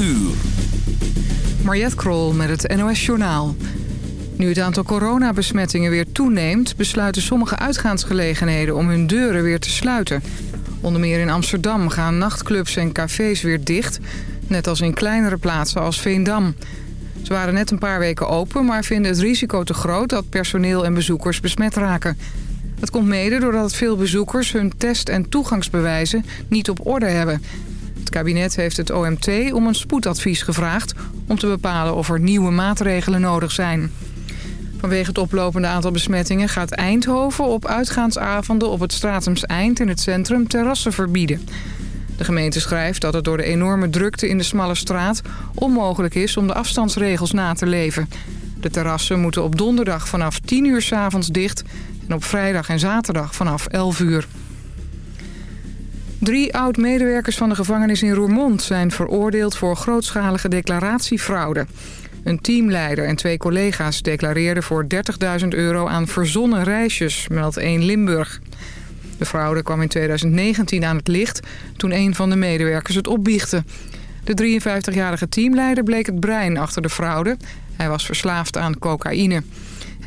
uur. Krol met het NOS Journaal. Nu het aantal coronabesmettingen weer toeneemt... besluiten sommige uitgaansgelegenheden om hun deuren weer te sluiten. Onder meer in Amsterdam gaan nachtclubs en cafés weer dicht... net als in kleinere plaatsen als Veendam. Ze waren net een paar weken open... maar vinden het risico te groot dat personeel en bezoekers besmet raken. Dat komt mede doordat veel bezoekers hun test- en toegangsbewijzen niet op orde hebben... Het kabinet heeft het OMT om een spoedadvies gevraagd... om te bepalen of er nieuwe maatregelen nodig zijn. Vanwege het oplopende aantal besmettingen gaat Eindhoven op uitgaansavonden op het Stratums Eind in het centrum terrassen verbieden. De gemeente schrijft dat het door de enorme drukte in de smalle straat onmogelijk is om de afstandsregels na te leven. De terrassen moeten op donderdag vanaf 10 uur s avonds dicht en op vrijdag en zaterdag vanaf 11 uur. Drie oud-medewerkers van de gevangenis in Roermond zijn veroordeeld voor grootschalige declaratiefraude. Een teamleider en twee collega's declareerden voor 30.000 euro aan verzonnen reisjes, meldt 1 Limburg. De fraude kwam in 2019 aan het licht toen een van de medewerkers het opbiechte. De 53-jarige teamleider bleek het brein achter de fraude. Hij was verslaafd aan cocaïne.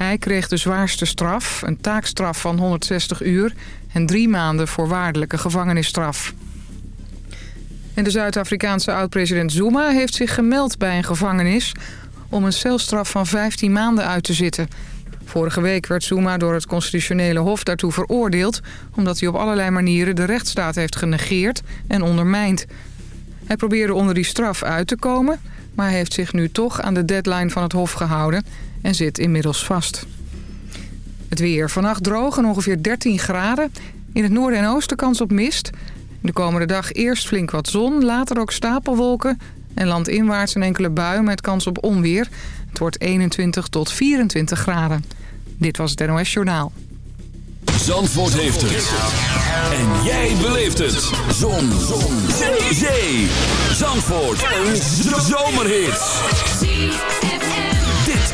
Hij kreeg de zwaarste straf, een taakstraf van 160 uur... en drie maanden voorwaardelijke gevangenisstraf. En de Zuid-Afrikaanse oud-president Zuma heeft zich gemeld bij een gevangenis... om een celstraf van 15 maanden uit te zitten. Vorige week werd Zuma door het constitutionele hof daartoe veroordeeld... omdat hij op allerlei manieren de rechtsstaat heeft genegeerd en ondermijnd. Hij probeerde onder die straf uit te komen... maar heeft zich nu toch aan de deadline van het hof gehouden en zit inmiddels vast. Het weer. Vannacht droog en ongeveer 13 graden. In het noorden en oosten kans op mist. De komende dag eerst flink wat zon, later ook stapelwolken... en landinwaarts een enkele bui met kans op onweer. Het wordt 21 tot 24 graden. Dit was het NOS Journaal. Zandvoort heeft het. En jij beleeft het. Zon. zon. Zee. Zee. Zandvoort. Een zomerhit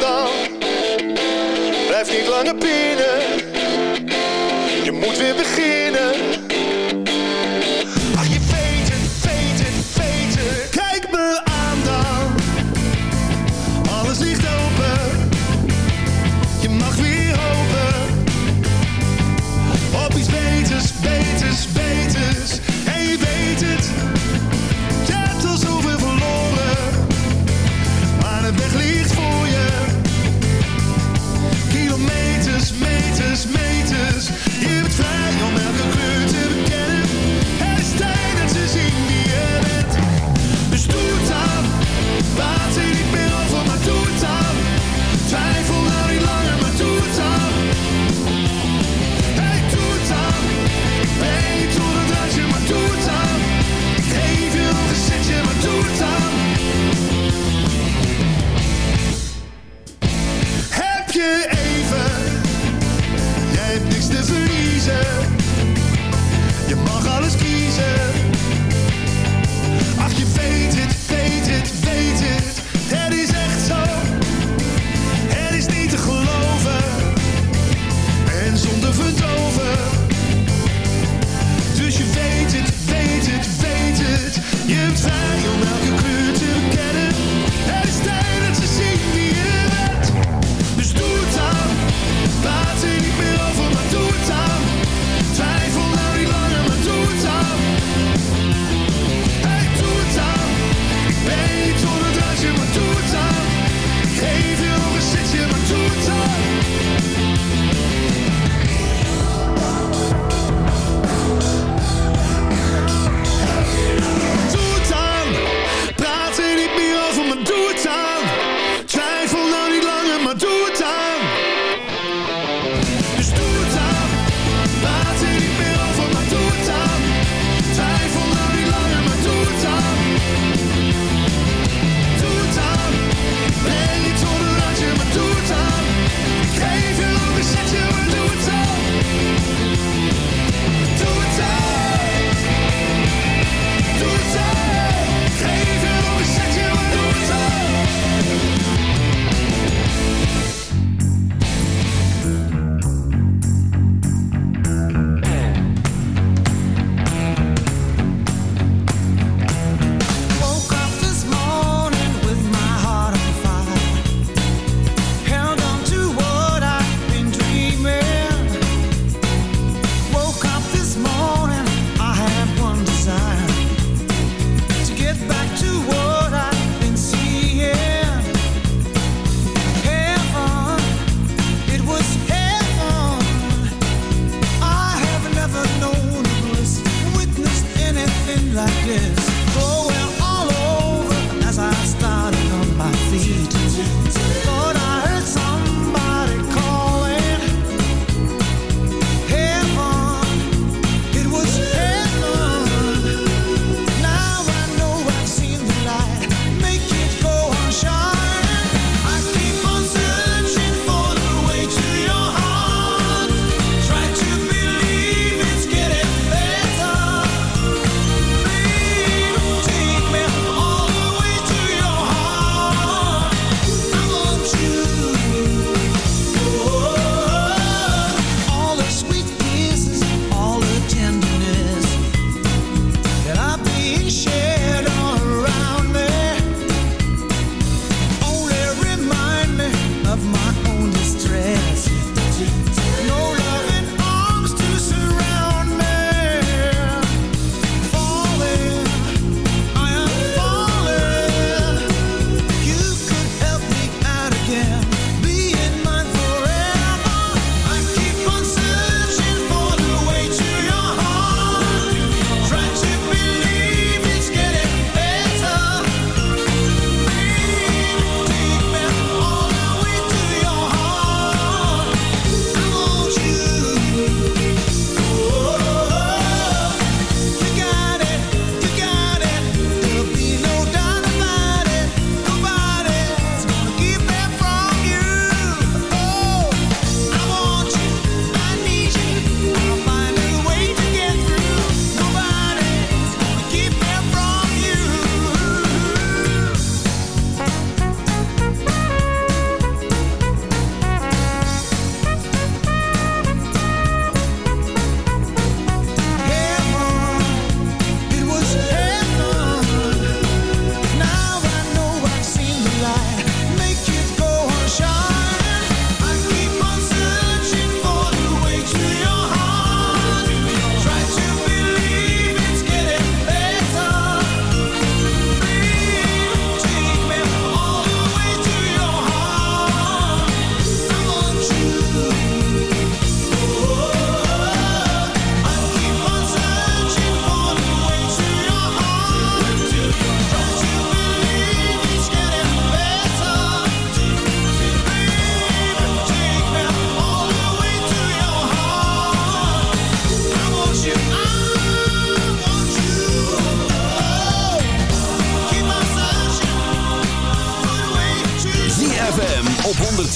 dan. Blijf niet langer binnen. Je moet weer beginnen.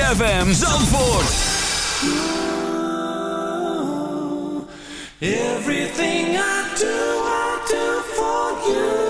ZFM Zandvoort. Everything I do, I do for you.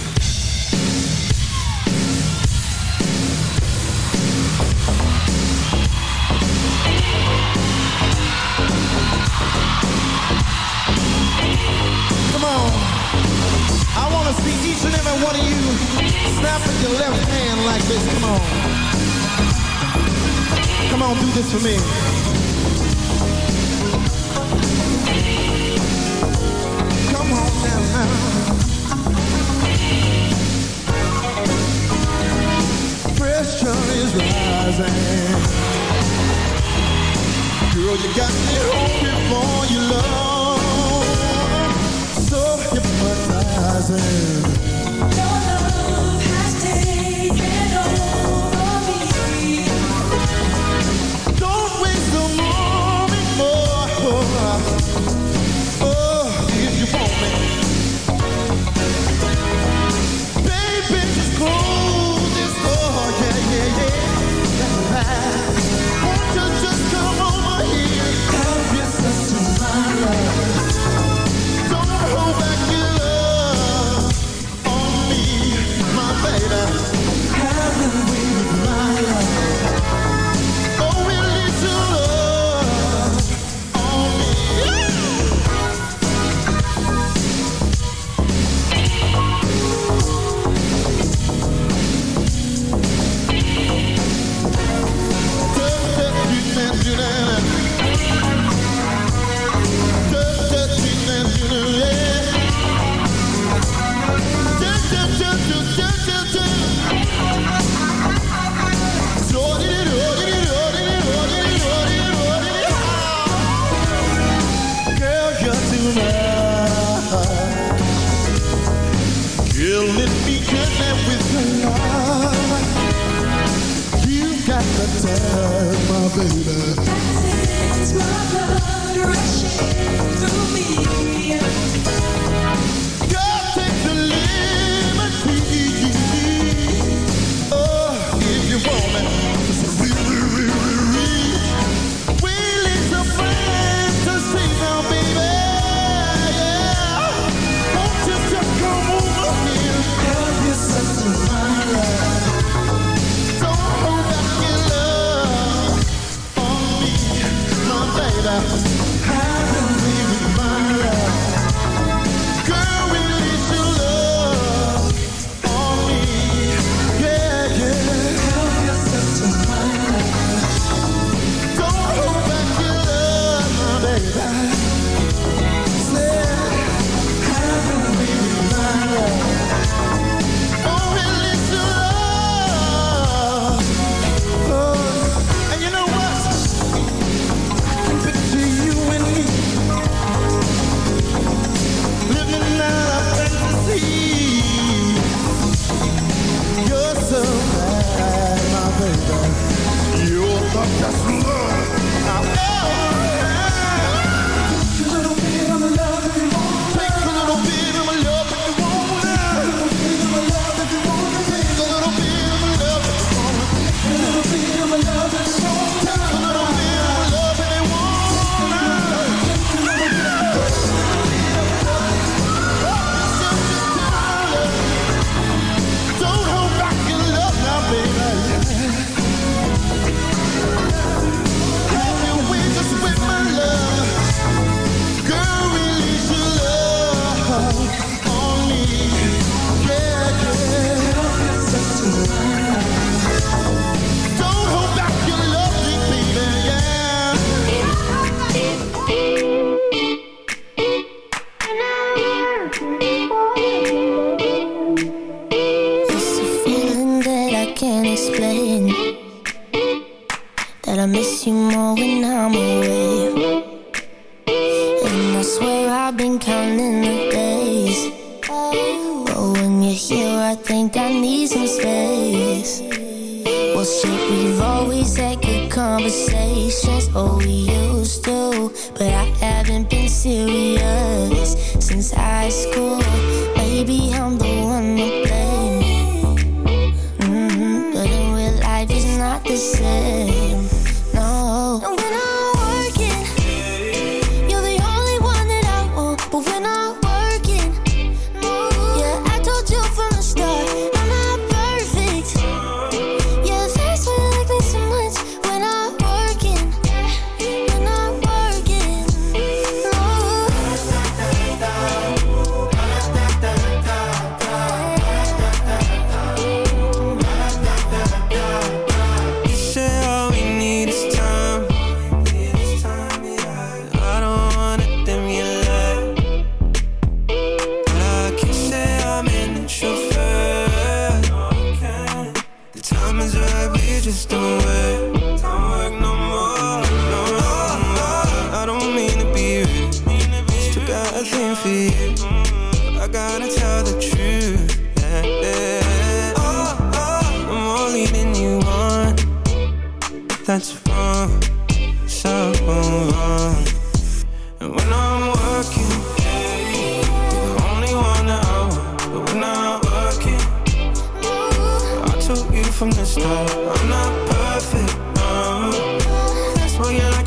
Snapping your left hand like this. Come on. Come on, do this for me. Come on now. Pressure is rising. Girl, you got me hungry for my baby. I miss you more when I'm away. And I swear I've been counting the days. But when you're here I think I need some space. Well shit, we've always had good conversations. Oh, you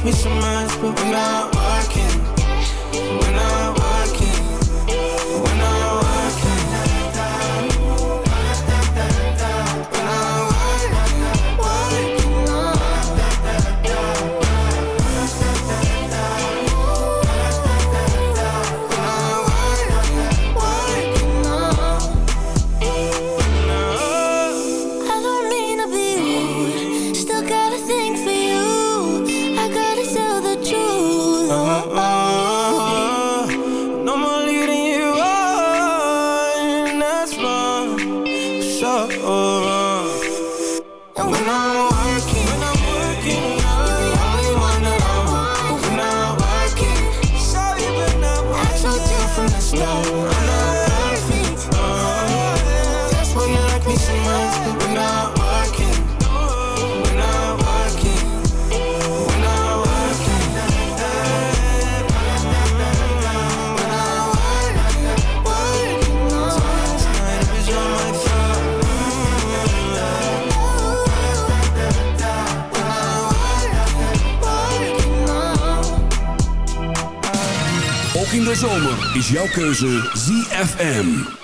We your minds, but we're is jouw keuze ZFM.